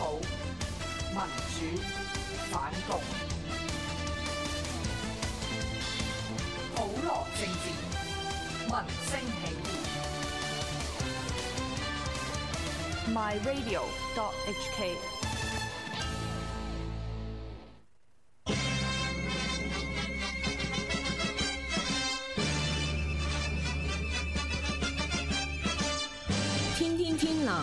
民主反共，普罗政治，民声起。My Radio .dot H K。天天天能